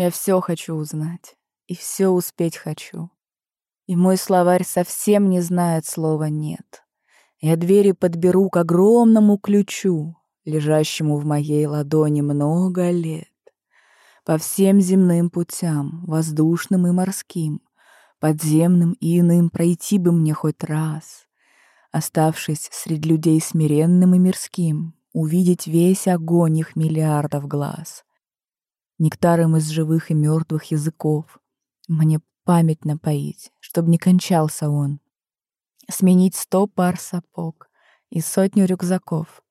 Я все хочу узнать, и все успеть хочу. И мой словарь совсем не знает слова «нет». Я двери подберу к огромному ключу, лежащему в моей ладони много лет. По всем земным путям, воздушным и морским, подземным и иным пройти бы мне хоть раз, оставшись среди людей смиренным и мирским, увидеть весь огонь их миллиардов глаз. Нектаром из живых и мертвых языков мне память напоить, чтобы не кончался он сменить сто пар сапог и сотню рюкзаков,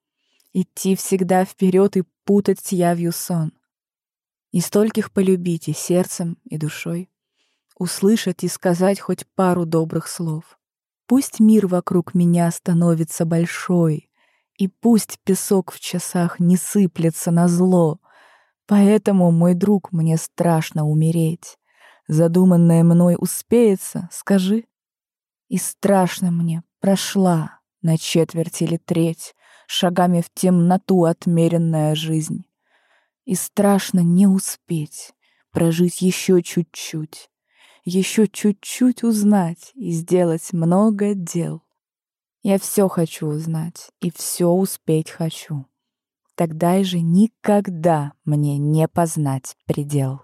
идти всегда вперед и путать с явью сон. И стольких полюбить и сердцем, и душой, услышать и сказать хоть пару добрых слов. Пусть мир вокруг меня становится большой, и пусть песок в часах не сыплется на зло. Поэтому, мой друг, мне страшно умереть. Задуманное мной успеется, скажи. И страшно мне, прошла на четверть или треть, Шагами в темноту отмеренная жизнь. И страшно не успеть, прожить еще чуть-чуть, Еще чуть-чуть узнать и сделать много дел. Я все хочу узнать и все успеть хочу. Тогда же никогда мне не познать предел.